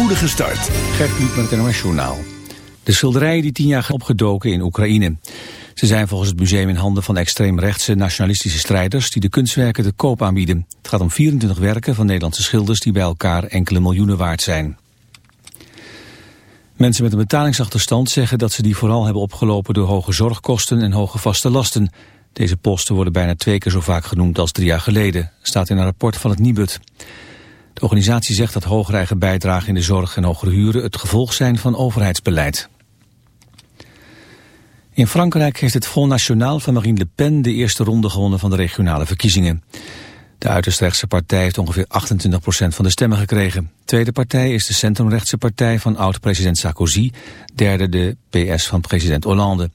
spoedige start. Gert met het NOS. De schilderijen die tien jaar opgedoken in Oekraïne. Ze zijn volgens het museum in handen van extreemrechtse nationalistische strijders die de kunstwerken te koop aanbieden. Het gaat om 24 werken van Nederlandse schilders die bij elkaar enkele miljoenen waard zijn. Mensen met een betalingsachterstand zeggen dat ze die vooral hebben opgelopen door hoge zorgkosten en hoge vaste lasten. Deze posten worden bijna twee keer zo vaak genoemd als drie jaar geleden, staat in een rapport van het Nibud. De organisatie zegt dat hogere bijdragen in de zorg en hogere huren het gevolg zijn van overheidsbeleid. In Frankrijk heeft het Front National van Marine Le Pen de eerste ronde gewonnen van de regionale verkiezingen. De uiterst rechtse partij heeft ongeveer 28% van de stemmen gekregen. Tweede partij is de centrumrechtse partij van oud-president Sarkozy. Derde de PS van president Hollande.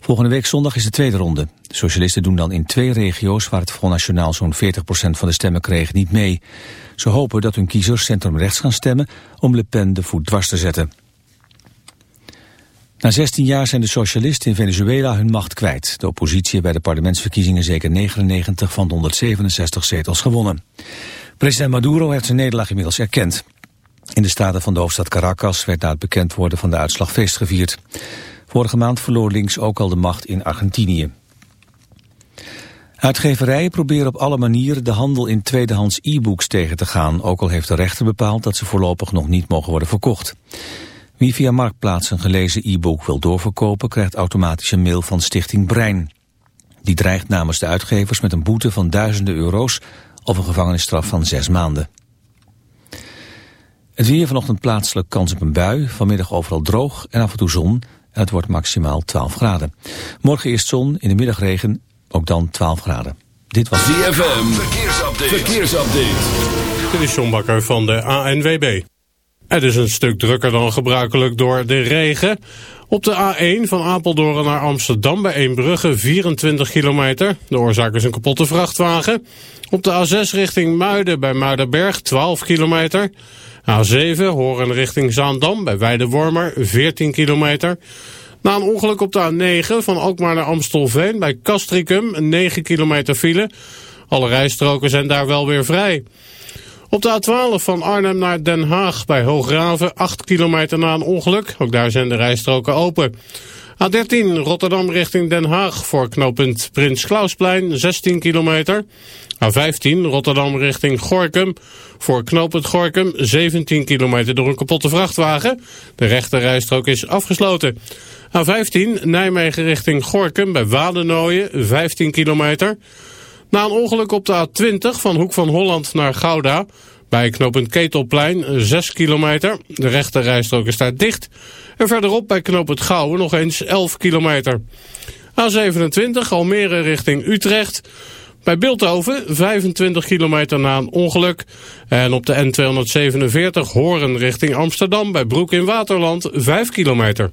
Volgende week zondag is de tweede ronde. De socialisten doen dan in twee regio's waar het Front National zo'n 40% van de stemmen kreeg niet mee. Ze hopen dat hun kiezers centrumrechts gaan stemmen om Le Pen de voet dwars te zetten. Na 16 jaar zijn de socialisten in Venezuela hun macht kwijt. De oppositie bij de parlementsverkiezingen zeker 99 van de 167 zetels gewonnen. President Maduro heeft zijn nederlaag inmiddels erkend. In de staten van de hoofdstad Caracas werd na het bekend worden van de uitslag feest gevierd. Vorige maand verloor links ook al de macht in Argentinië. Uitgeverijen proberen op alle manieren de handel in tweedehands e-books tegen te gaan, ook al heeft de rechter bepaald dat ze voorlopig nog niet mogen worden verkocht. Wie via Marktplaats een gelezen e-book wil doorverkopen... krijgt automatisch een mail van Stichting Brein. Die dreigt namens de uitgevers met een boete van duizenden euro's... of een gevangenisstraf van zes maanden. Het weer vanochtend plaatselijk kans op een bui. Vanmiddag overal droog en af en toe zon. En het wordt maximaal 12 graden. Morgen eerst zon, in de middag regen, ook dan 12 graden. Dit was DFM. Verkeersupdate. Verkeersupdate. Dit is John Bakker van de ANWB. Het is een stuk drukker dan gebruikelijk door de regen. Op de A1 van Apeldoorn naar Amsterdam bij Eembrugge 24 kilometer. De oorzaak is een kapotte vrachtwagen. Op de A6 richting Muiden bij Muidenberg 12 kilometer. A7 Horen richting Zaandam bij Weidewormer 14 kilometer. Na een ongeluk op de A9 van Alkmaar naar Amstelveen bij Castricum 9 kilometer file. Alle rijstroken zijn daar wel weer vrij. Op de A12 van Arnhem naar Den Haag bij Hoograven 8 kilometer na een ongeluk. Ook daar zijn de rijstroken open. A13 Rotterdam richting Den Haag voor knooppunt Prins Klausplein 16 kilometer. A15 Rotterdam richting Gorkum voor knooppunt Gorkum 17 kilometer door een kapotte vrachtwagen. De rechte rijstrook is afgesloten. A15 Nijmegen richting Gorkum bij Wadenooien 15 kilometer. Na een ongeluk op de A20 van Hoek van Holland naar Gouda... bij knooppunt Ketelplein, 6 kilometer. De rechte rijstrook is dicht. En verderop bij knooppunt Gouwen nog eens 11 kilometer. A27 Almere richting Utrecht... Bij Bilthoven 25 kilometer na een ongeluk. En op de N247 Horen richting Amsterdam bij Broek in Waterland 5 kilometer.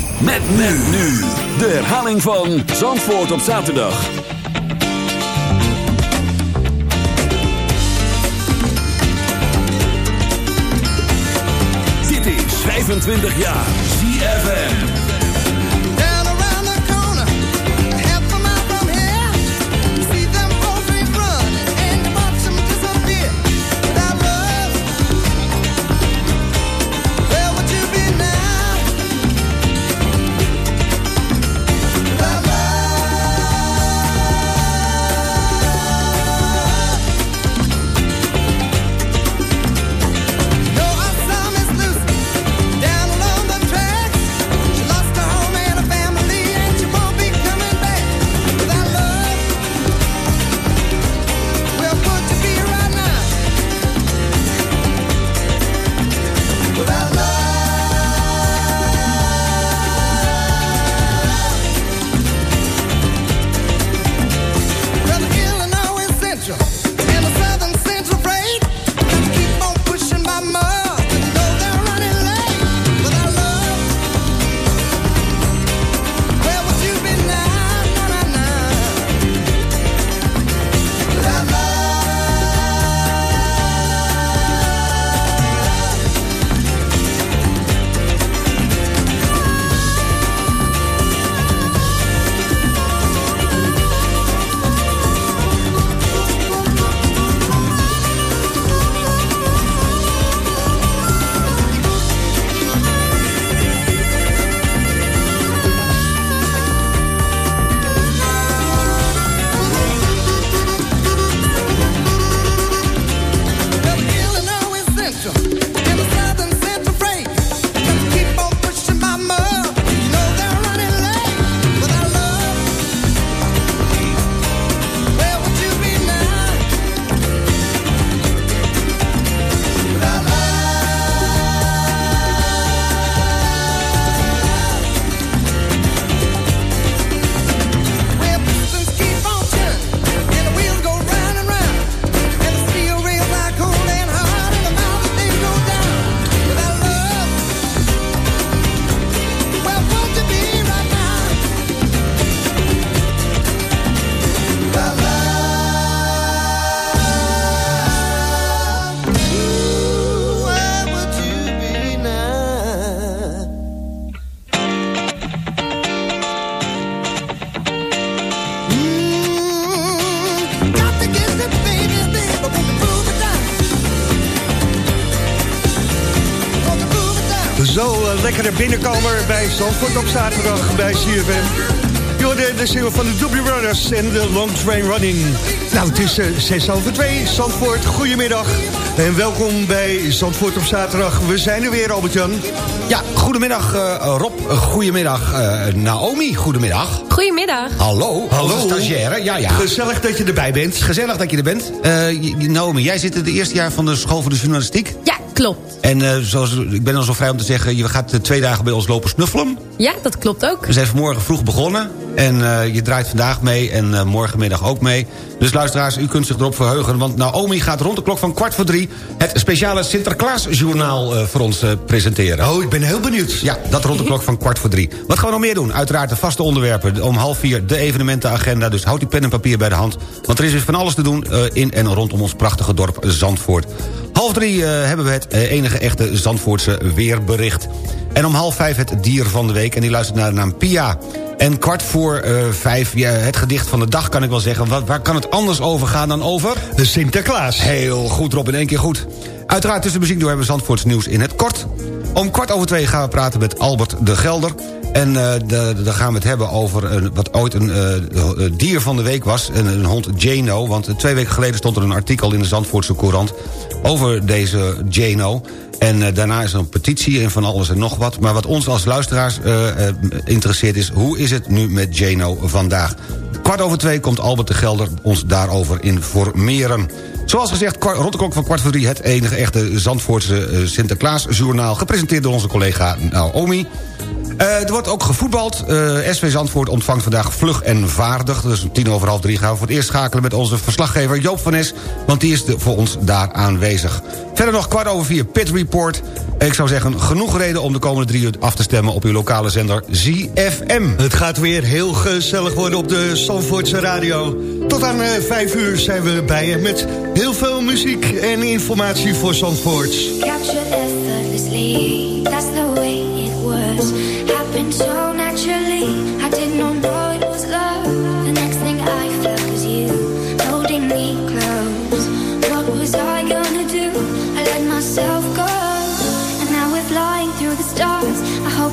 Met men nu. De herhaling van Zandvoort op zaterdag. Dit is 25 jaar ZFM. Zo, uh, lekkere binnenkomer bij Zandvoort op zaterdag bij CFM. Jorde, de single van de Doobie Brothers en de Long Train Running. Nou, het is uh, 6 over 2, Zandvoort, goedemiddag. En welkom bij Zandvoort op zaterdag. We zijn er weer, Albert-Jan. Ja, goedemiddag uh, Rob, goedemiddag uh, Naomi, goedemiddag. Goedemiddag. Hallo, Hallo. stagiaire, ja ja. Gezellig dat je erbij bent. Gezellig dat je er bent. Uh, Naomi, jij zit in het eerste jaar van de school voor de journalistiek. Ja, klopt. En uh, zoals, ik ben al zo vrij om te zeggen, je gaat twee dagen bij ons lopen snuffelen. Ja, dat klopt ook. We zijn vanmorgen vroeg begonnen en uh, je draait vandaag mee en uh, morgenmiddag ook mee. Dus luisteraars, u kunt zich erop verheugen, want Naomi gaat rond de klok van kwart voor drie... het speciale Sinterklaasjournaal uh, voor ons presenteren. Oh, ik ben heel benieuwd. Ja, dat rond de klok van kwart voor drie. Wat gaan we nog meer doen? Uiteraard de vaste onderwerpen. Om half vier de evenementenagenda, dus houd die pen en papier bij de hand. Want er is weer van alles te doen in en rondom ons prachtige dorp Zandvoort. Half drie hebben we het enige echte Zandvoortse weerbericht. En om half vijf het dier van de week. En die luistert naar de naam Pia. En kwart voor uh, vijf, ja, het gedicht van de dag kan ik wel zeggen. Wat, waar kan het anders over gaan dan over? De Sinterklaas. Heel goed, Rob, in één keer goed. Uiteraard tussen de muziek door hebben we Zandvoorts nieuws in het kort. Om kwart over twee gaan we praten met Albert de Gelder. En uh, dan gaan we het hebben over uh, wat ooit een uh, dier van de week was. Een, een hond Jano. Want twee weken geleden stond er een artikel in de Zandvoortse Courant... over deze Jano. En uh, daarna is er een petitie en van alles en nog wat. Maar wat ons als luisteraars uh, interesseert is... hoe is het nu met Jano vandaag? Kwart over twee komt Albert de Gelder ons daarover informeren. Zoals gezegd, rond de klok van kwart voor drie... het enige echte Zandvoortse Sinterklaasjournaal... gepresenteerd door onze collega Naomi... Uh, er wordt ook gevoetbald. Uh, SV Zandvoort ontvangt vandaag vlug en vaardig. Dus om tien over half drie gaan we voor het eerst schakelen... met onze verslaggever Joop van Nes... want die is de, voor ons daar aanwezig. Verder nog kwart over vier Pit Report. Ik zou zeggen, genoeg reden om de komende drie uur af te stemmen... op uw lokale zender ZFM. Het gaat weer heel gezellig worden op de Zandvoortse radio. Tot aan uh, vijf uur zijn we bij je met heel veel muziek en informatie voor Zandvoort. Captured effortlessly, that's the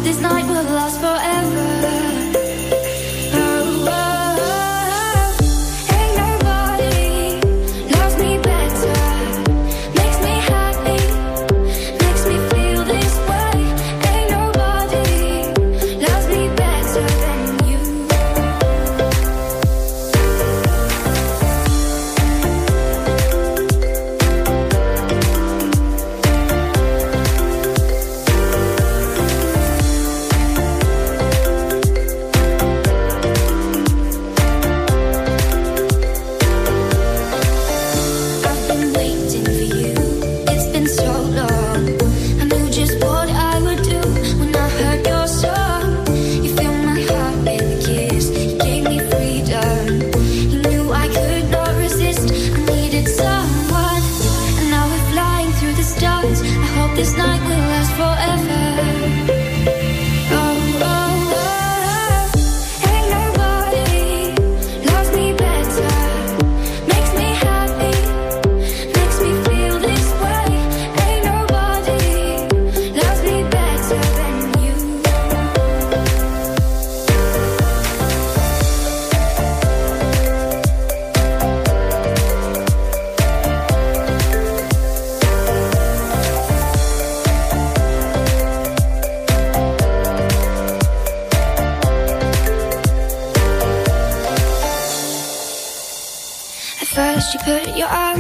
this night will last forever.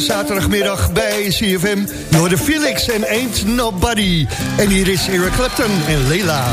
zaterdagmiddag bij CFM. Hoorde Felix en Ain't Nobody. En hier is Eric Clapton en Leila.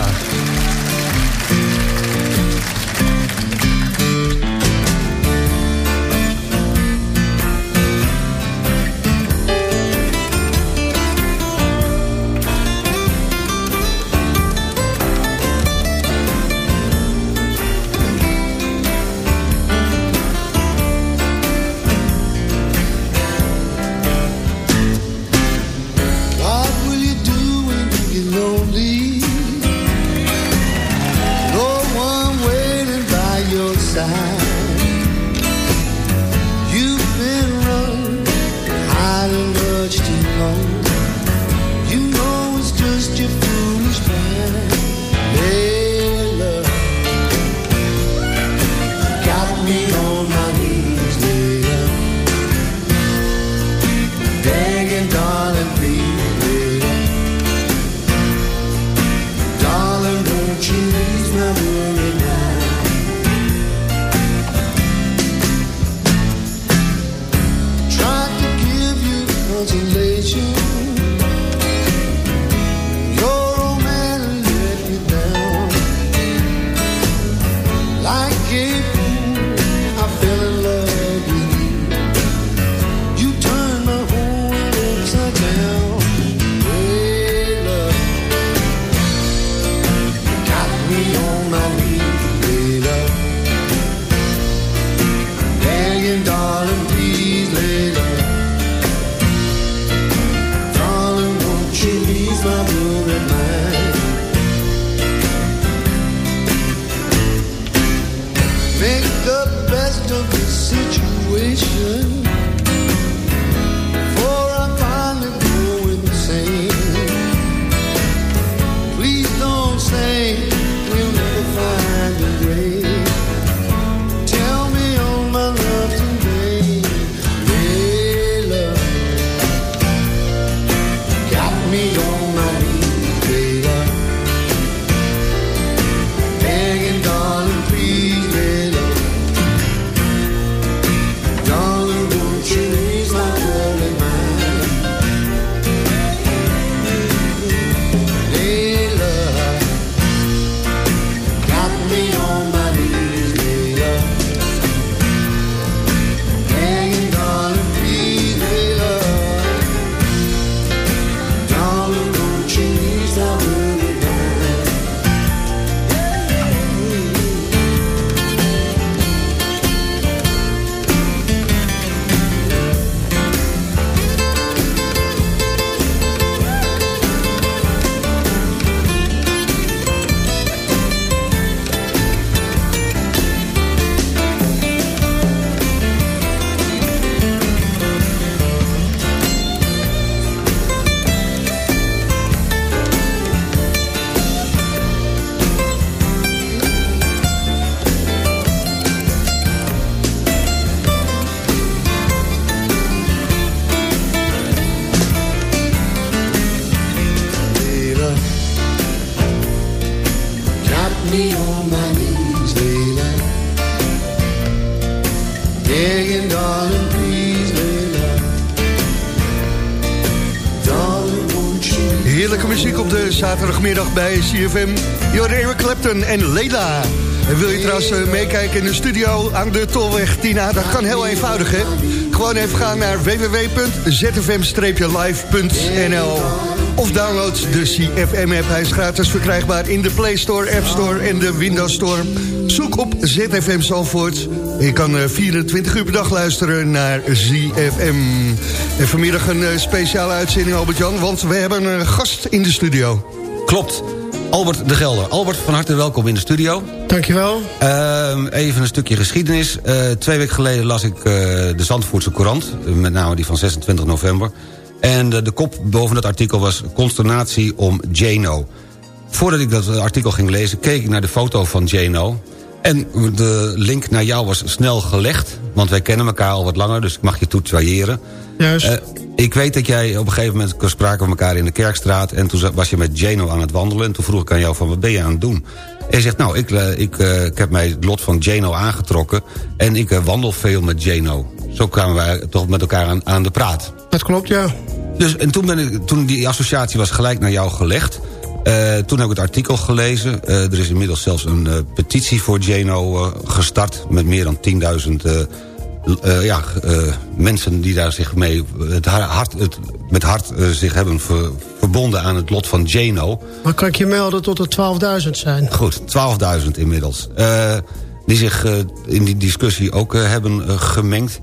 CFM. Eric Clapton en Leila. En wil je trouwens eh, meekijken in de studio aan de Tolweg Tina? Dat kan heel eenvoudig, hè? Gewoon even gaan naar www.zfm-live.nl Of download de CFM-app. Hij is gratis verkrijgbaar in de Play Store, App Store en de Windows Store. Zoek op ZFM Zalvoort. Je kan eh, 24 uur per dag luisteren naar ZFM. En vanmiddag een eh, speciale uitzending, Albert-Jan... want we hebben een gast in de studio. Klopt. Albert de Gelder. Albert, van harte welkom in de studio. Dankjewel. Ehm, even een stukje geschiedenis. Eh, twee weken geleden las ik eh, de Zandvoortse Courant. met name die van 26 november. En eh, de kop boven dat artikel was... consternatie om Jano. Voordat ik dat artikel ging lezen... keek ik naar de foto van Jano. En de link naar jou was snel gelegd. Want wij kennen elkaar al wat langer, dus ik mag je tutoyeren. Juist. Eh, ik weet dat jij op een gegeven moment spraken we elkaar in de Kerkstraat... en toen was je met Jano aan het wandelen... en toen vroeg ik aan jou van wat ben je aan het doen? En je zegt, nou, ik, eh, ik, eh, ik heb mij het lot van Jano aangetrokken... en ik wandel veel met Jano. zo kwamen wij toch met elkaar aan, aan de praat. Dat klopt, ja. Dus, en toen, ben ik, toen die associatie was gelijk naar jou gelegd... toen heb ik het artikel gelezen. Er is inmiddels zelfs een petitie voor eh, gestart... met meer dan 10.000 eh, ja, eh, mensen die daar zich mee het har- hart, het, met hart eh, zich hebben ver- verbonden aan het lot van Jano. Maar kan ik je melden tot er 12.000 zijn? Goed, 12.000 inmiddels. Die zich in die discussie ook hebben gemengd.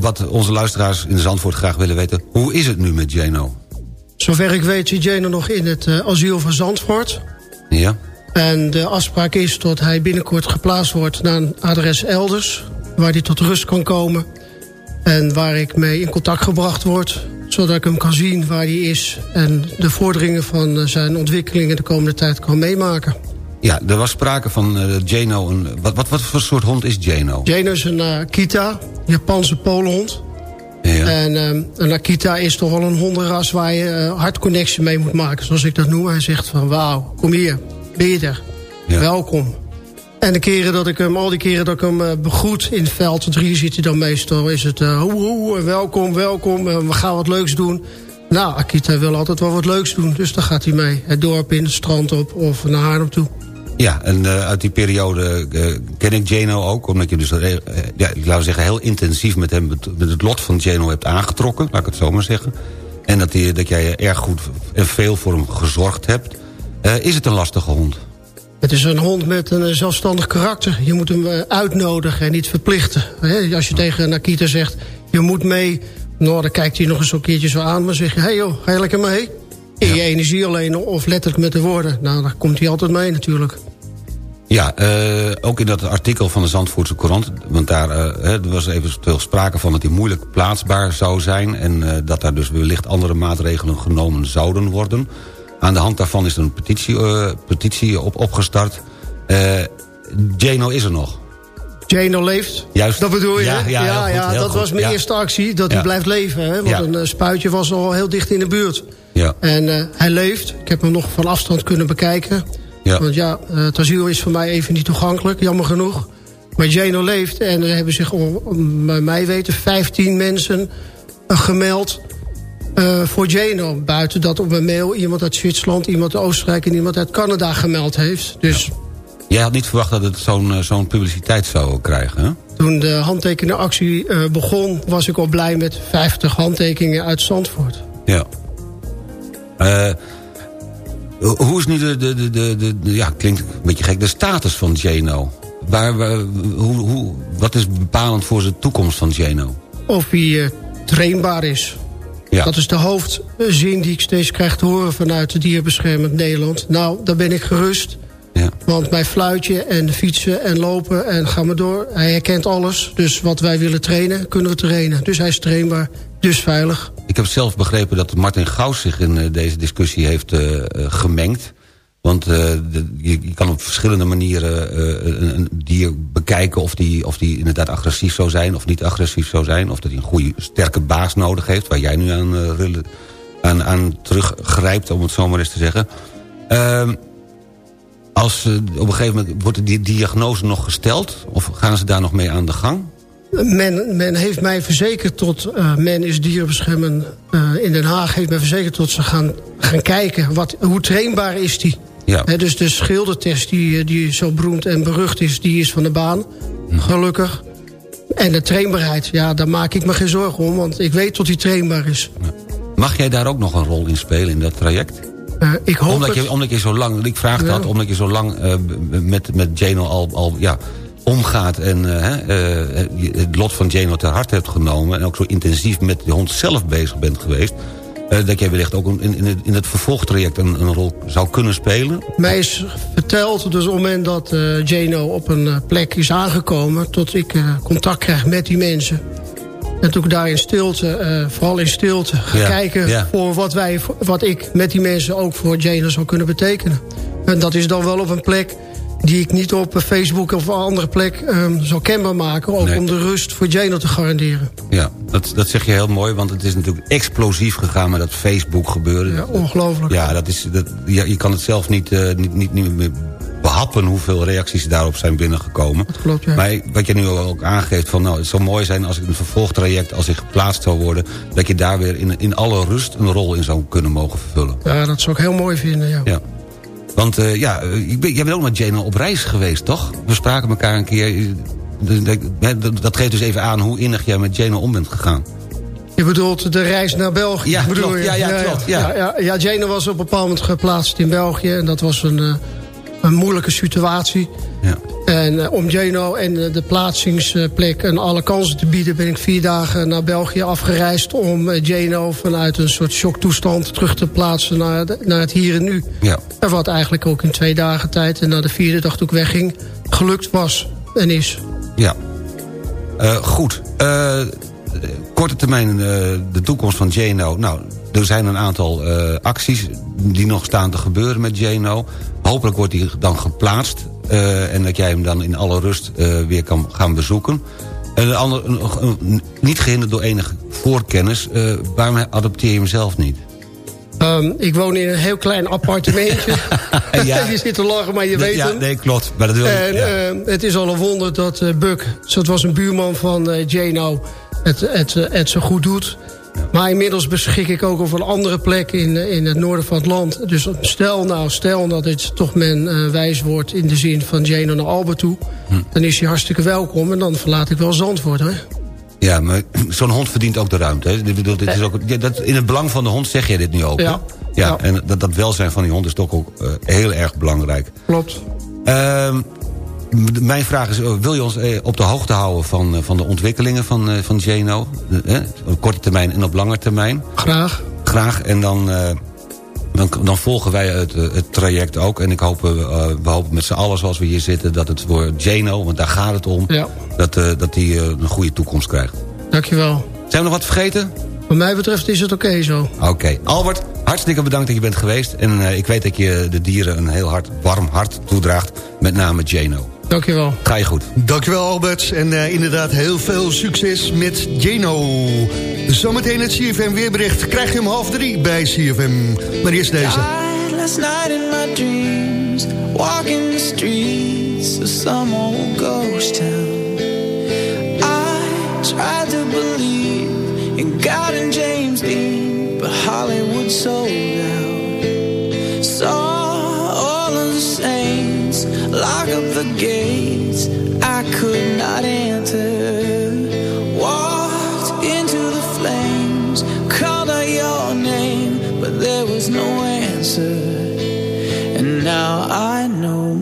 Wat onze luisteraars in Zandvoort graag willen weten... hoe is het nu met Jano? Zover ik weet zit Jane nog in het asiel van Zandvoort. Ja? En de afspraak is dat hij binnenkort geplaatst wordt naar een adres elders... waar hij tot rust kan komen. En waar ik mee in contact gebracht word... zodat ik hem kan zien waar hij is... en de vorderingen van eh, zijn ontwikkelingen de komende tijd kan meemaken. Ja, er was sprake van eh, Jano. Een, wat, wat, wat voor soort hond is Jano? Jane is een Akita, Japanse polenhond. Ja. En ehm, een Akita is toch wel een hondenras waar je eh, hartconnectie mee moet maken. Zoals ik dat noem. Hij zegt van wauw, kom hier, ben je er? Ja. Welkom. En de keren dat ik hem, al die keren dat ik hem eh, begroet in het veld, drie zit hij dan meestal, is het eh, hoe, hoe, eh, welkom, welkom, we gaan wat leuks doen. Nou, Akita wil altijd wel wat leuks doen, dus dan gaat hij mee. Het dorp in, het strand op of naar Haarlem toe. Ja, en uit die periode ken ik Jano ook... omdat je dus, ja, laten we zeggen, heel intensief met hem... met het lot van Jano hebt aangetrokken, laat ik het zo maar zeggen. En dat, die, dat jij erg goed en veel voor hem gezorgd hebt. Is het een lastige hond? Het is een hond met een eh, zelfstandig karakter. Je moet hem eh, uitnodigen en niet verplichten. Als je tegen een Akita zegt, je moet mee... Nou, dan kijkt hij nog eens een keertje zo aan. Maar zeg je, hé hey joh, ga je lekker mee? In je energie alleen of letterlijk met de woorden. Nou, dan komt hij altijd mee natuurlijk. Ja, eh, ook in dat artikel van de Zandvoortse Courant... want daar hè, er was eventueel sprake van dat hij moeilijk plaatsbaar zou zijn... en dat daar dus wellicht andere maatregelen genomen zouden worden. Aan de hand daarvan is er een petitie, eh, petitie op, opgestart. Eh Jano is er nog. Jano leeft. Juist. Dat bedoel je? Ja, ja, goed, heel dat goed. was mijn Ja. eerste actie. Dat hij Ja. blijft leven. Hè? Want Ja. een eh, spuitje was al heel dicht in de buurt. Ja. En hij leeft. Ik heb hem nog van afstand kunnen bekijken. Ja. Want ja, het asiel is voor mij even niet toegankelijk. Jammer genoeg. Maar Jano leeft. En er hebben zich, om, om bij mij weten, 15 mensen gemeld... eh, voor Jano. Buiten dat op mijn mail iemand uit Zwitserland, iemand uit Oostenrijk... en iemand uit Canada gemeld heeft. Dus Jij had niet verwacht dat het zo'n eh, zo'n publiciteit zou krijgen, hè? Toen de handtekenenactie eh, begon... was ik al blij met 50 handtekeningen uit Zandvoort. Ja. Hoe is nu de, de, de, de, de- ja, klinkt een beetje gek, de status van Jano? Waar, waar, hoe, hoe, wat is bepalend voor de toekomst van Jano? Of hij trainbaar is. Ja. Dat is de hoofdzin die ik steeds krijg te horen... vanuit de Dierbeschermend Nederland. Nou, daar ben ik gerust. Ja. Want bij fluitje en fietsen en lopen en ga maar door... hij herkent alles. Dus wat wij willen trainen, kunnen we trainen. Dus hij is trainbaar, dus veilig. Ik heb zelf begrepen dat Martin Gauws zich in eh, deze discussie heeft eh, eh, gemengd. Want eh, je, kan op verschillende manieren eh, een, dier bekijken... Of die, of die inderdaad agressief zou zijn of niet agressief zou zijn. Of dat hij een goede, sterke baas nodig heeft... waar jij nu aan, rela- aan, aan teruggrijpt, om het zo maar eens te zeggen. Ehm, als, op een gegeven moment wordt die diagnose nog gesteld... of gaan ze daar nog mee aan de gang? Men, men heeft mij verzekerd tot... men is dierenbeschermen in Den Haag... heeft mij verzekerd tot ze gaan, gaan kijken... Wat, hoe trainbaar is die. Ja. Dus de schildertest die, eh, die zo beroemd en berucht is... die is van de baan, gelukkig. En de trainbaarheid, ja, daar maak ik me geen zorgen om... want ik weet tot die trainbaar is. Mag jij daar ook nog een rol in spelen in dat traject? Eh, ik hoop Omdat het. je, omdat je zo lang, ik vraag dat, omdat je zo lang eh, met, met Jano al, al ja, omgaat... en het lot van Jano ter harte hebt genomen... en ook zo intensief met de hond zelf bezig bent geweest... eh, dat jij wellicht ook in, in, het, in het vervolgtraject een, een rol zou kunnen spelen? Mij is verteld, dus op het moment dat Jano op een eh, plek is aangekomen... tot ik contact krijg met die mensen. En toen ik daar in stilte, vooral in stilte, ga Ja, kijken... ja. voor wat, wij, wat ik met die mensen ook voor Jano zou kunnen betekenen. En dat is dan wel op een plek die ik niet op Facebook of een andere plek ehm zou kenbaar maken... ook Nee. om de rust voor Jano te garanderen. Ja, dat, dat zeg je heel mooi, want het is natuurlijk explosief gegaan met dat Facebook gebeuren. Ja, ongelooflijk. Ja, dat is, dat, ja, je kan het zelf niet, eh, niet, niet, niet meer behappen hoeveel reacties daarop zijn binnengekomen. klopt, ja. Maar wat je nu ook aangeeft, van, nou, het zou mooi zijn als ik een vervolgtraject... als ik geplaatst zou worden, dat je daar weer in, in alle rust een rol in zou kunnen mogen vervullen. Ja, dat zou ik heel mooi vinden, ja. Ja. Want eh, ja, eh, ik ben, jij bent ook met Jane op reis geweest, toch? We spraken elkaar een keer. dat- geeft dus even aan hoe innig jij met Jane om bent gegaan. Je bedoelt de reis naar België, Ja, bedoel klopt. je? Ja, ja, klopt, ja. Ja, ja, ja, Jane was op een bepaald moment geplaatst in België. En dat was een, eh, een moeilijke situatie. Ja. En eh, om Jano en eh, de plaatsingsplek en alle kansen te bieden... ben ik vier dagen naar België afgereisd... om eh, Jano vanuit een soort shocktoestand terug te plaatsen naar, de- naar het hier en nu. Ja. En wat eigenlijk ook in twee dagen tijd... en na de vierde dag toen ik wegging, gelukt was en is. Ja. Goed. Korte termijn de toekomst van JNO. Nou, er zijn een aantal acties die nog staan te gebeuren met JNO. Hopelijk wordt die dan geplaatst. Eh, en dat jij hem dan in alle rust eh, weer kan gaan bezoeken. En een ander, niet gehinderd door enige voorkennis. eh, waarom adopteer je hem zelf niet? Ehm, ik woon in een heel klein appartementje. Ja. je zit te lachen, maar je weet ja, hem. nee, klopt. Maar dat wil En ja. eh, het is al een wonder dat eh, Buck, dat was een buurman van eh Jano, het, het, het zo goed doet. Maar inmiddels beschik ik ook over een andere plek in, eh, in het noorden van het land. Dus stel nou, stel dat het toch men eh, wijs wordt in de zin van Jano naar Albert toe. Hm. Dan is hij hartstikke welkom en dan verlaat ik wel Zandvoort hoor. Ja, maar zo'n hond verdient ook de ruimte. Hè? Ik bedoel, dit is ook, ja, dat, in het belang van de hond zeg je dit nu ook. Ja. ja, Ja. en dat, dat welzijn van die hond is toch ook eh, heel erg belangrijk. Klopt. Ehm, mijn vraag is, eh, wil je ons eh, op de hoogte houden van, eh, van de ontwikkelingen van, van eh, op korte termijn en op lange termijn? Graag. Graag. En dan, eh, dan, dan volgen wij het, het traject ook. En ik hoop, we hopen met z'n allen zoals we hier zitten... dat het voor JNO, want daar gaat het om... Ja. dat, dat die een goede toekomst krijgt. Dankjewel. Zijn we nog wat vergeten? Wat mij betreft is het oké zo. Oké. Albert, hartstikke bedankt dat je bent geweest. En ik weet dat je de dieren een heel hard, warm hart toedraagt. Met name Jano. Dankjewel. Ga je goed. Dankjewel Albert. En eh, inderdaad heel veel succes met Jeno. Zometeen het CFM weerbericht krijg je om half drie bij CFM. Maar eerst deze. died last night in my dreams, walking the streets of some old ghost town. I tried to believe in God and James Dean, but Hollywood sold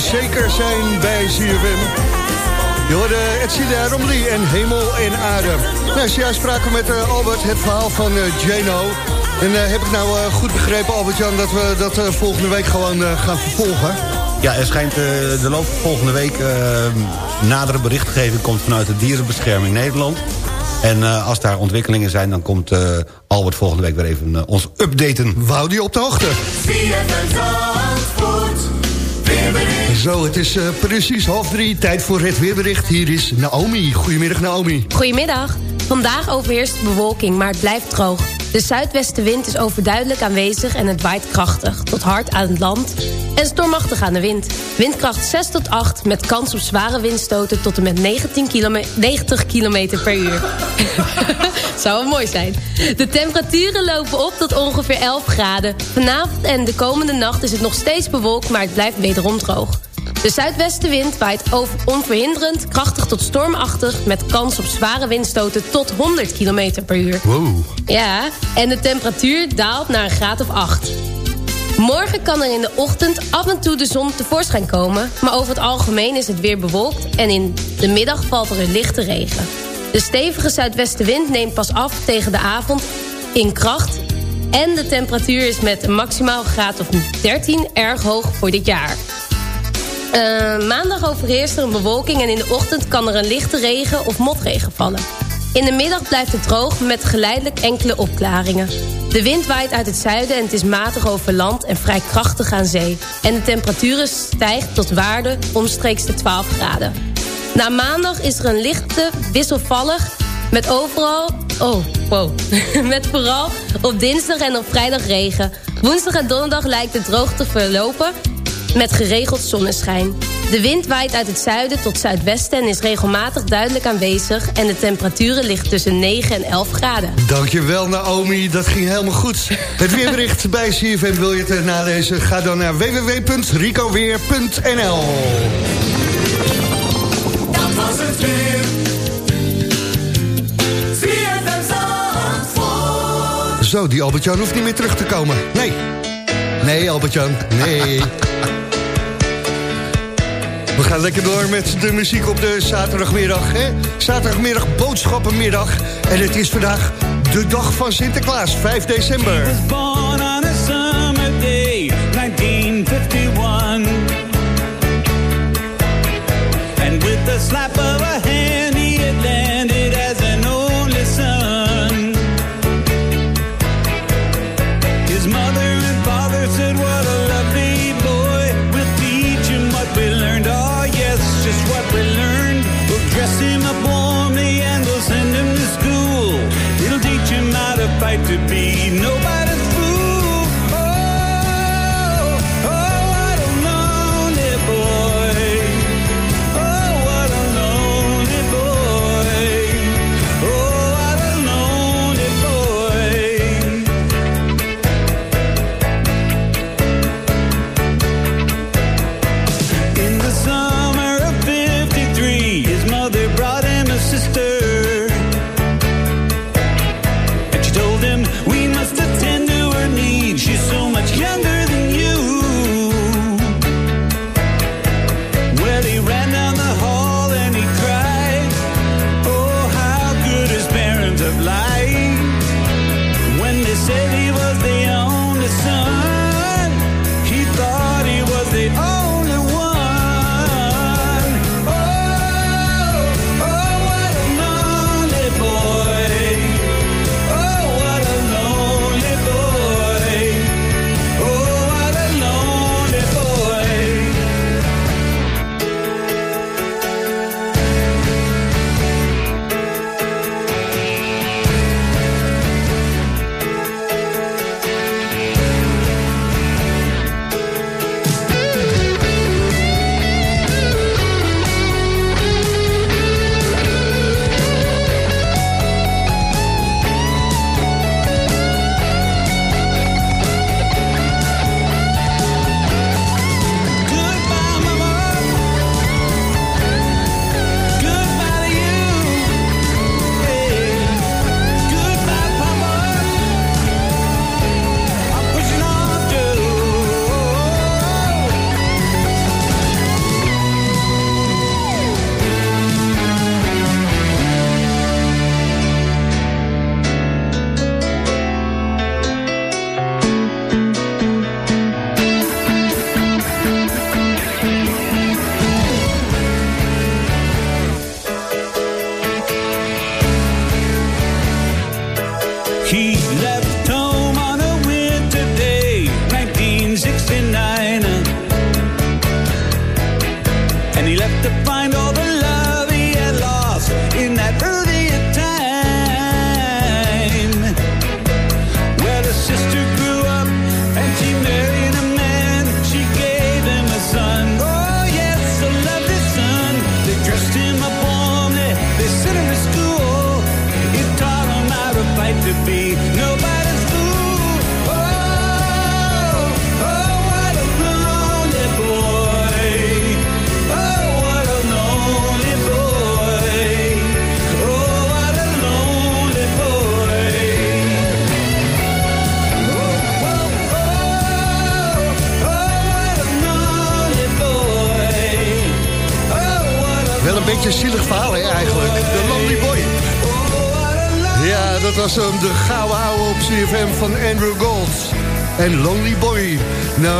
Zeker zijn bij ZFM. Je hoorde Etsida Romley en Hemel en Aarde. Nou, zojuist spraken we met eh, Albert het verhaal van eh, Jano. En eh, heb ik nou goed begrepen, Albert-Jan, dat we dat eh, volgende week gewoon eh, gaan vervolgen? Ja, er schijnt eh, de loop van volgende week... nadere berichtgeving komt vanuit de Dierenbescherming Nederland. En eh, als daar ontwikkelingen zijn... dan komt eh, Albert volgende week weer even ons updaten. Wou die op de hoogte. Zo, het is eh, precies half drie. Tijd voor het weerbericht. Hier is Naomi. Goedemiddag, Naomi. Goedemiddag. Vandaag overheerst de bewolking, maar het blijft droog. De zuidwestenwind is overduidelijk aanwezig en het waait krachtig... tot hard aan het land en stormachtig aan de wind. Windkracht 6 tot 8 met kans op zware windstoten... tot en met 19 kilome 90 km per uur. Zou wel mooi zijn. De temperaturen lopen op tot ongeveer 11 graden. Vanavond en de komende nacht is het nog steeds bewolkt... maar het blijft wederom droog. De zuidwestenwind waait over onverhinderend, krachtig tot stormachtig... met kans op zware windstoten tot 100 km per uur. Wow. Ja, en de temperatuur daalt naar een graad of 8. Morgen kan er in de ochtend af en toe de zon tevoorschijn komen... maar over het algemeen is het weer bewolkt... en in de middag valt er een lichte regen. De stevige zuidwestenwind neemt pas af tegen de avond in kracht... en de temperatuur is met een maximaal graad of 13 erg hoog voor dit jaar. Eh, maandag overheerst er een bewolking en in de ochtend kan er een lichte regen of motregen vallen. In de middag blijft het droog met geleidelijk enkele opklaringen. De wind waait uit het zuiden en het is matig over land en vrij krachtig aan zee. En de temperatuur stijgt tot waarde omstreeks de 12 graden. Na maandag is er een lichte wisselvallig met overal... Oh, wow. met vooral op dinsdag en op vrijdag regen. Woensdag en donderdag lijkt het droog te verlopen met geregeld zonneschijn. De wind waait uit het zuiden tot zuidwesten en is regelmatig duidelijk aanwezig... en de temperaturen liggen tussen 9 en 11 graden. Dankjewel, Naomi. Dat ging helemaal goed. Het weerbericht bij CFM wil je het nalezen? Ga dan naar www.ricoweer.nl Dat was het weer. Zo, die Albert-Jan hoeft niet meer terug te komen. Nee. Nee, Albert-Jan. Nee. Gaan lekker door met de muziek op de zaterdagmiddag. Hè? Zaterdagmiddag boodschappenmiddag. En het is vandaag de dag van Sinterklaas, 5 december. born on to be. Nobody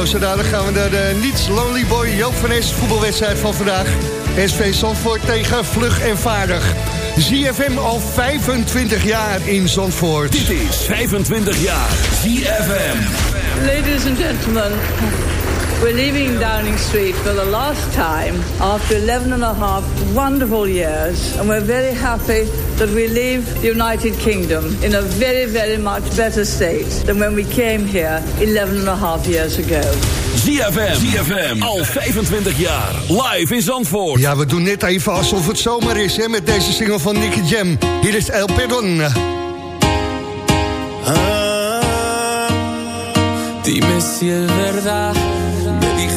zo dadelijk gaan we naar de Niets Lonely Boy Joop van Es voetbalwedstrijd van vandaag. SV Zandvoort tegen Vlug en Vaardig. ZFM al 25 jaar in Zandvoort. Dit is 25 jaar ZFM. Ladies and gentlemen, we're leaving Downing Street for the last time after 11 and a half wonderful years. And we're very happy that we leave the United Kingdom in a very, very much better state than when we came here 11 and a half years ago. ZFM. ZFM. Al 25 jaar. Live in Zandvoort. Ja, we doen net even alsof het zomer is hè, met deze single van Nicky Jam. Hier is El Perdon. Dime si es verdad.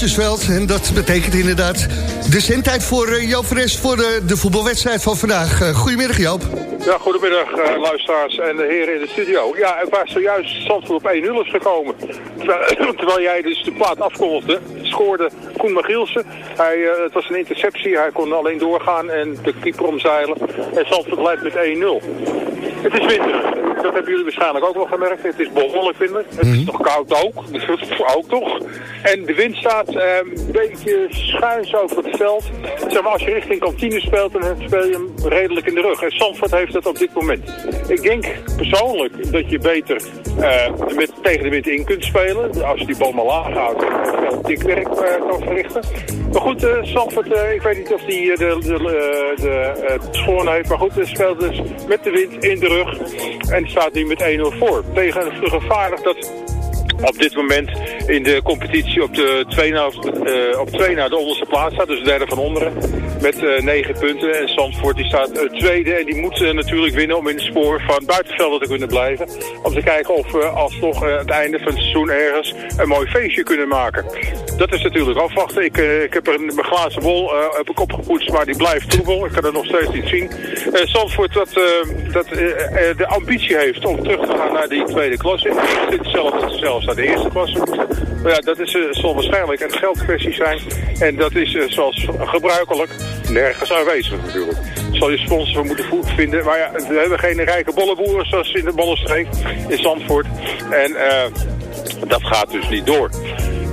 Duitsersveld. En dat betekent inderdaad de zendtijd voor uh, Joop Fres voor de, de voetbalwedstrijd van vandaag. Eh, goedemiddag Joop. Ja, goedemiddag eh, luisteraars en de heren in de studio. Ja, was zojuist Zandvoort op 1-0 is gekomen. Terwijl, jij dus de plaat afkondigde, scoorde Koen Magielsen. Hij, eh, het was een interceptie, hij kon alleen doorgaan en de keeper omzeilen. En Zandvoort leidt met 1-0. Het is winter, dat hebben jullie waarschijnlijk ook wel gemerkt. Het is behoorlijk winter, het is nog koud ook, ook toch. En de wind staat eh, een beetje schuins over het veld. Zeg maar, als je richting kantine speelt, dan speel je hem redelijk in de rug. En Zandvoort heeft dat op dit moment. Ik denk persoonlijk dat je beter eh, met, tegen de wind in kunt spelen. Als je die bal maar laag houdt, dan wel dik werk eh, kan verrichten. Maar goed, eh Zandvoort, eh, ik weet niet of hij de, de, de, heeft. Maar goed, hij speelt dus met de wind in de rug. En staat nu met 1-0 voor. Tegen een gevaarlijk dat op dit moment in de competitie op de twee na, eh, op twee na de onderste plaats staat. Dus de derde van onderen. Met eh, negen punten. En Zandvoort die staat eh, tweede. En die moet natuurlijk winnen om in het spoor van buitenvelden te kunnen blijven. Om te kijken of we alsnog aan het einde van het seizoen ergens een mooi feestje kunnen maken. Dat is natuurlijk afwachten. Ik, ik heb er mijn glazen bol heb ik opgepoetst, maar die blijft troebel. Ik kan het nog steeds niet zien. Zandvoort dat, dat de ambitie heeft om terug te gaan naar die tweede klasse. Ik vind zelf de eerste klasse. Maar ja, dat is, eh, zal waarschijnlijk een geldkwestie zijn. En dat is eh, zoals gebruikelijk nergens aanwezig natuurlijk. Zal je sponsor moeten vinden. Maar ja, we hebben geen rijke bolleboeren zoals in de Bollenstreek in Zandvoort. En eh, dat gaat dus niet door.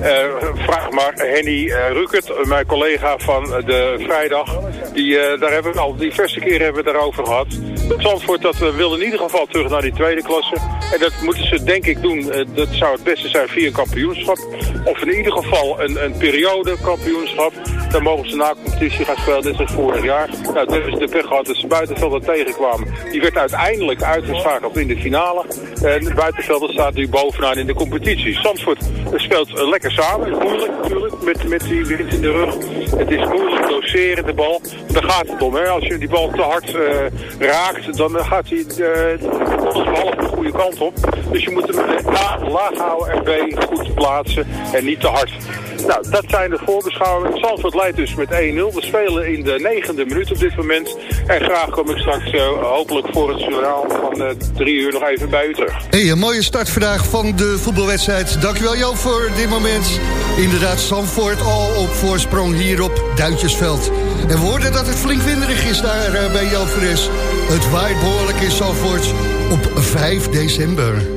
Eh, vraag maar Henny eh, Rukert, mijn collega van de vrijdag. Die, eh, daar hebben we al diverse keren hebben we daarover gehad. Zandvoort dat eh, wil in ieder geval terug naar die tweede klasse. En dat moeten ze denk ik doen. Eh, dat zou het beste zijn via kampioenschap. Of in ieder geval een, een periode kampioenschap. Dan mogen ze na competitie gaan spelen, net als vorig jaar. Nou, toen hebben ze de pech gehad dat ze buitenvelden tegenkwamen. Die werd uiteindelijk uitgeschakeld in de finale. En buitenvelden staat nu bovenaan in de competitie. Zandvoort speelt eh, lekker samen. Moeilijk natuurlijk, met, met die wind in de rug. Het is moeilijk doseren, de bal. Daar gaat het om. Hè. Als je die bal te hard eh, raakt, dan eh, gaat hij half de goede kant op. Dus je moet hem A, laag houden en B, goed plaatsen en niet te hard. Nou, dat zijn de voorbeschouwingen. Zandvoort leidt dus met 1-0. We spelen in de negende minuut op dit moment. En graag kom ik straks uh, hopelijk voor het journaal van uh, drie uur nog even bij u een mooie start vandaag van de voetbalwedstrijd. Dankjewel Joop voor dit moment. Inderdaad, Zandvoort al op voorsprong hier op Duintjesveld. En we hoorden dat het flink winderig is daar uh, bij Joop Fres. Het waait behoorlijk in Zandvoort op 5 december.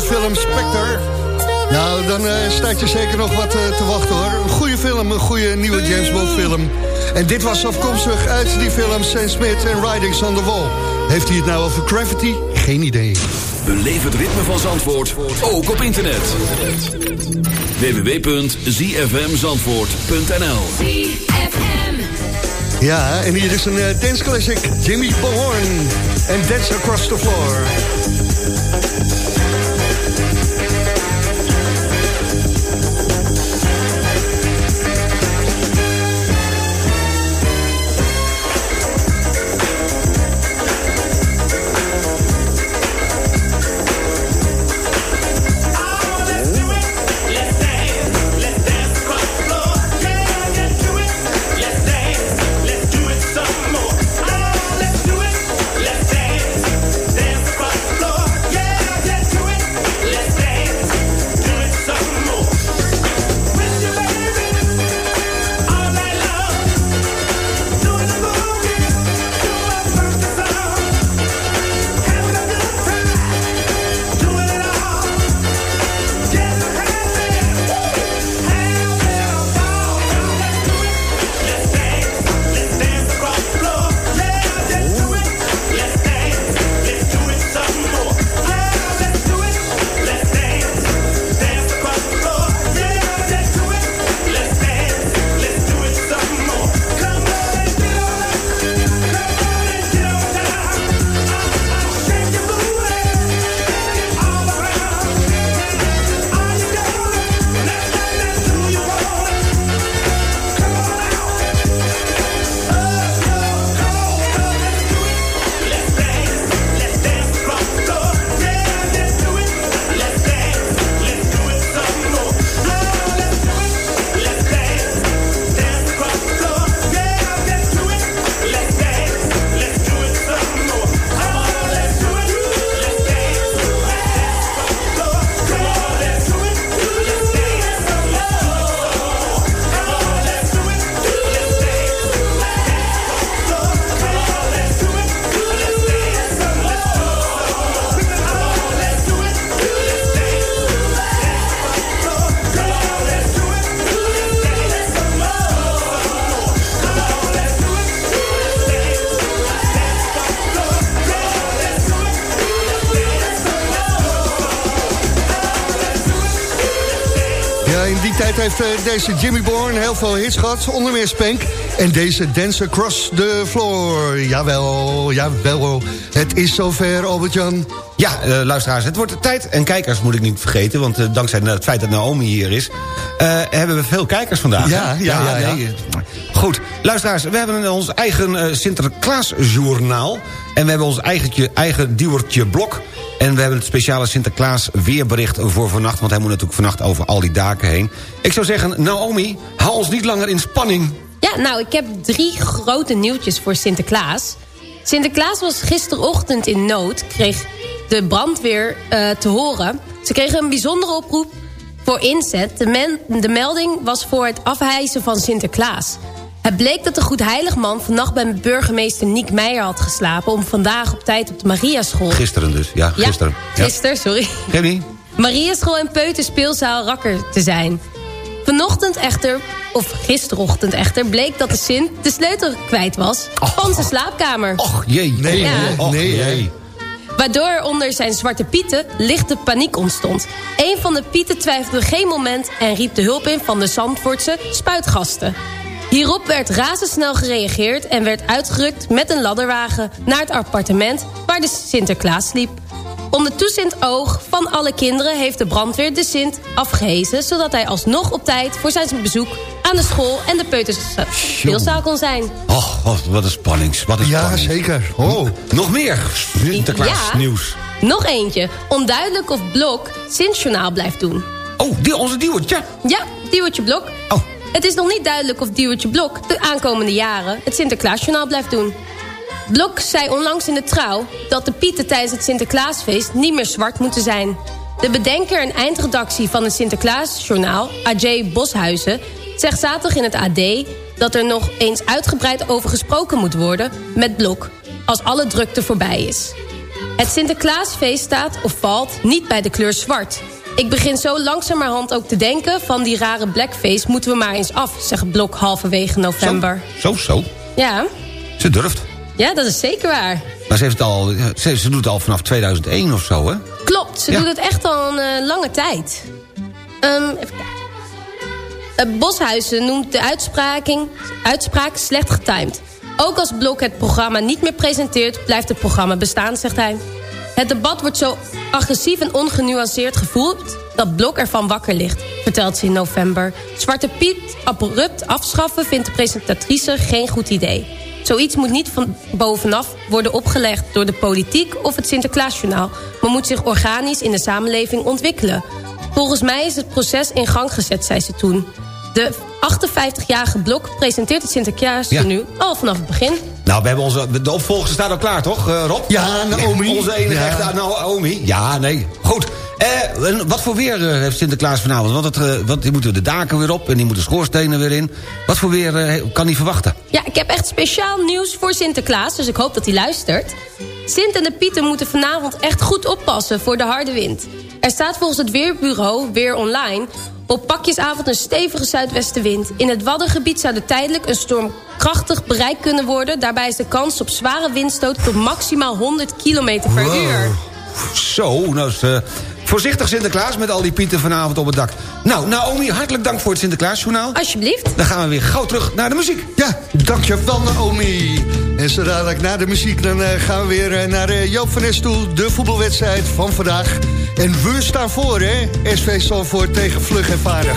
film Spectre. Nou, dan uh, staat je zeker nog wat eh, te wachten hoor. Een goede film, een goede nieuwe James Bond film. En dit was afkomstig uit die film Sam Smith en Ridings on the Wall. Heeft hij het nou over Gravity? Geen idee. Beleef het ritme van Zandvoort, ook op internet. www.zfmzandvoort.nl Ja, en hier is een eh, dance classic: Jimmy Bourne. En Dance Across the Floor. Heeft eh, deze Jimmy Bourne heel veel hits gehad. Onder meer Spank. En deze Dance Across the Floor. Jawel, jawel. Het is zover, Albert-Jan. Ja, eh, luisteraars, het wordt tijd. En kijkers moet ik niet vergeten, want eh, dankzij het feit dat Naomi hier is... eh, hebben we veel kijkers vandaag. Ja, ja, ja, ja. nee, Goed, luisteraars, we hebben ons eigen eh, Sinterklaasjournaal. En we hebben ons eigentje, eigen duwertje blok. En we hebben het speciale Sinterklaas weerbericht voor vannacht... want hij moet natuurlijk vannacht over al die daken heen. Ik zou zeggen, Naomi, hou ons niet langer in spanning. Ja, nou, ik heb drie grote nieuwtjes voor Sinterklaas. Sinterklaas was gisterochtend in nood, kreeg de brandweer eh, te horen. Ze kregen een bijzondere oproep voor inzet. De, men- de melding was voor het afhijzen van Sinterklaas. Het bleek dat de goedheiligman vannacht bij burgemeester Niek Meijer had geslapen... om vandaag op tijd op de Mariaschool... Gisteren dus, ja, Ja, gisteren. gisteren, sorry. Geef niet. Mariaschool en Peuterspeelzaal rakker te zijn. Vanochtend echter, of gisterochtend echter... bleek dat de Sint de sleutel kwijt was van zijn slaapkamer. Och, jee. Nee, Ja. Och, nee, Waardoor onder zijn zwarte pieten lichte paniek ontstond. Een van de pieten twijfelde geen moment... en riep de hulp in van de Zandvoortse spuitgasten. Hierop werd razendsnel gereageerd en werd uitgerukt met een ladderwagen... naar het appartement waar de Sinterklaas sliep. Onder toezicht oog van alle kinderen heeft de brandweer de Sint afgehezen... zodat hij alsnog op tijd voor zijn bezoek aan de school en de peuterspeelzaal kon zijn. Och, wat, een spanning. Wat een Ja, spanning. zeker. Oh. Nog meer Sinterklaas Ja. nieuws. Nog eentje. Onduidelijk of Blok Sint-journaal blijft doen. Oh, die, onze duwertje. Ja, Diewertje Blok. Oh. Het is nog niet duidelijk of Diewertje Blok de aankomende jaren het Sinterklaasjournaal blijft doen. Blok zei onlangs in de trouw dat de pieten tijdens het Sinterklaasfeest niet meer zwart moeten zijn. De bedenker en eindredactie van het Sinterklaasjournaal, Ajay Boshuizen, zegt zaterdag in het AD dat er nog eens uitgebreid over gesproken moet worden met Blok, als alle drukte voorbij is. Het Sinterklaasfeest staat of valt niet bij de kleur zwart. Ik begin zo langzamerhand ook te denken... van die rare blackface moeten we maar eens af... zegt Blok halverwege november. Zo, zo. Ja, Ze durft. Ja, dat is zeker waar. Maar ze, heeft het al, ze, ze doet het al vanaf 2001 of zo, hè? Klopt, ze Ja. doet het echt al een eh, lange tijd. Ehm, even kijken. Eh, Boshuizen noemt de uitspraak slecht getimed. Ook als Blok het programma niet meer presenteert... blijft het programma bestaan, zegt hij. Het debat wordt zo agressief en ongenuanceerd gevoerd... dat Blok ervan wakker ligt, vertelt ze in november. Zwarte Piet abrupt afschaffen vindt de presentatrice geen goed idee. Zoiets moet niet van bovenaf worden opgelegd door de politiek of het Sinterklaasjournaal... maar moet zich organisch in de samenleving ontwikkelen. Volgens mij is het proces in gang gezet, zei ze toen. De 58-jarige Blok presenteert het Sinterklaas Ja. nu al vanaf het begin. Nou, we hebben onze, de opvolger staat al klaar, toch, eh, Rob? Ja, Naomi. Onze enige Ja. echte Naomi. Ja, nee. Goed. Eh, en wat voor weer eh, heeft Sinterklaas vanavond? Want, het, eh, want die moeten de daken weer op en die moeten schoorstenen weer in. Wat voor weer kan hij verwachten? Ja, ik heb echt speciaal nieuws voor Sinterklaas, dus ik hoop dat hij luistert. Sint en de Pieten moeten vanavond echt goed oppassen voor de harde wind. Er staat volgens het Weerbureau Weer Online... op pakjesavond een stevige zuidwestenwind. In het Waddengebied zou er tijdelijk een storm krachtig bereikt kunnen worden. Daarbij is de kans op zware windstoot tot maximaal 100 km per Wow. uur. Zo, nou is, eh, voorzichtig Sinterklaas met al die pieten vanavond op het dak. Nou, Naomi, hartelijk dank voor het Sinterklaasjournaal. Alsjeblieft. Dan gaan we weer gauw terug naar de muziek. Ja, dankjewel Naomi. En zo dadelijk na de muziek dan eh, gaan we weer eh, naar eh, Joop van Nes toe. De voetbalwedstrijd van vandaag. En we staan voor, hè. SV Zandvoort tegen Vlug en Vaardig.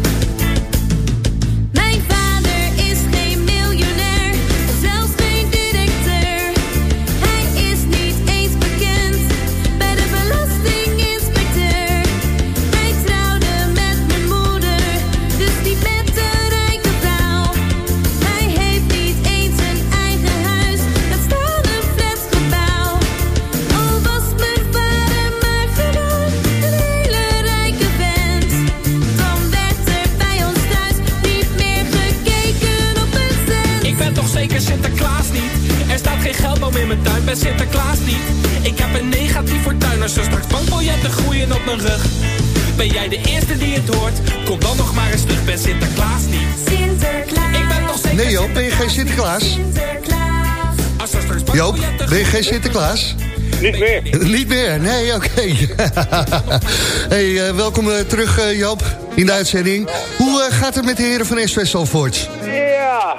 Jij de eerste die het hoort? Kom dan nog maar eens terug bij Sinterklaas niet. Sinterklaas. Ik ben toch zeker Nee Joop, ben je geen Sinterklaas? Sinterklaas. Als er straks Joop, ben je geen Sinterklaas? Niet meer. Niet meer, nee, oké. hey, eh, welkom eh, terug eh, Joop in de uitzending. Hoe gaat het met de heren van SV Zalvoort? Ja,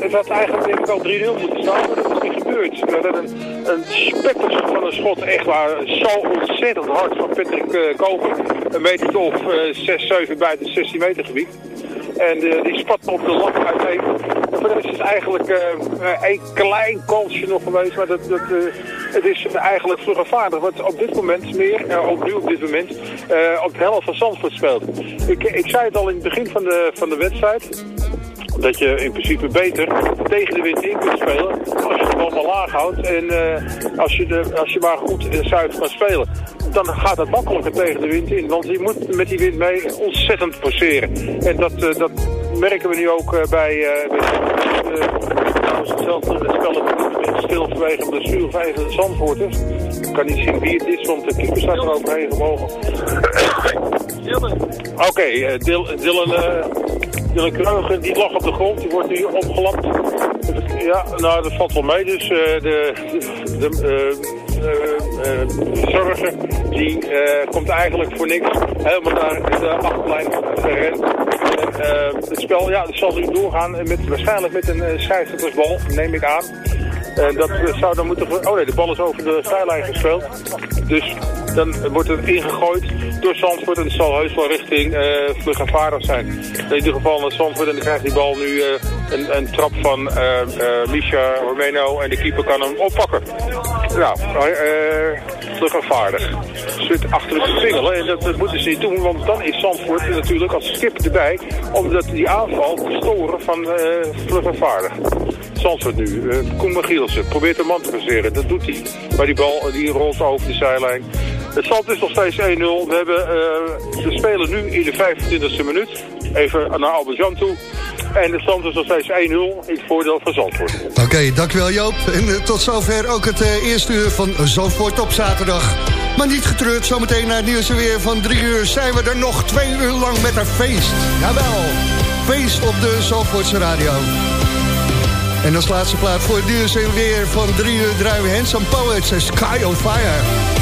het had eigenlijk denk ik al 3-0 moeten staan, maar dat is niet gebeurd. We hadden een, een van een schot, echt waar, zo ontzettend hard van Patrick eh, Koper. Een meter of eh 6, 7 buiten het 16 meter gebied. En eh, die spat op de lat uiteen. En voor de rest is het eigenlijk eh, een klein kansje nog geweest, maar dat, eh, het is eigenlijk vroeger vaardig. Wat op dit moment meer, eh, ook nu op dit moment, eh, op de helft van Zandvoort speelt. Ik, ik zei het al in het begin van de, van de wedstrijd dat je in principe beter tegen de wind in kunt spelen als je de bal maar laag houdt en eh, als, je de, als je maar goed en zuiver kan spelen. Dan gaat het makkelijker tegen de wind in, want je moet met die wind mee ontzettend forceren. En dat, eh, dat merken we nu ook eh, bij, bij uh, trouwens hetzelfde spel stil vanwege een blessure van een van de Zandvoorters. Ik kan niet zien wie het is, want de keeper staat er overheen gebogen. Oké, eh, Dil- Dylan, eh, Dylan Kreugen, die lag op de grond, die wordt nu opgelapt. Ja, nou dat valt wel mee, dus eh, de, de, eh, eh, eh, zorger, die eh, komt eigenlijk voor niks helemaal naar de achterlijn gerend. En, eh, het spel, ja, het zal nu doorgaan met, waarschijnlijk met een scheidsrechtersbal, neem ik aan. En dat eh, zou dan moeten... Oh nee, de bal is over de zijlijn gespeeld. Dus dan wordt het ingegooid door Zandvoort. En het zal heus wel richting eh vlug en vaardig zijn. In ieder geval naar Zandvoort. En dan krijgt die bal nu eh, een, een trap van eh eh Misha Romeno. En de keeper kan hem oppakken. Nou, eh en vaardig. Zit achter het swingelen. En dat, moeten ze niet doen. Want dan is Zandvoort natuurlijk als skip erbij. Omdat die aanval te storen van eh vlug en vaardig. Zandvoort nu. Uh, Koen Magielsen probeert de man te passeren. Dat doet hij. Maar die bal eh, die rolt over de zijlijn. Het stand is nog steeds 1-0. We, hebben, eh, we spelen nu in de 25e minuut. Even naar Albert-Jan toe. En de stand is nog steeds 1-0 in het voordeel van Zandvoort. Oké, dankjewel Joop. En eh, tot zover ook het eh, eerste uur van Zandvoort op zaterdag. Maar niet getreurd, zometeen naar het nieuws weer van drie uur... zijn we er nog twee uur lang met een feest. Jawel, feest op de Zandvoortse radio. En als laatste plaat voor het nieuws en weer van drie uur... draaien we Handsome Poets en Sky on Fire.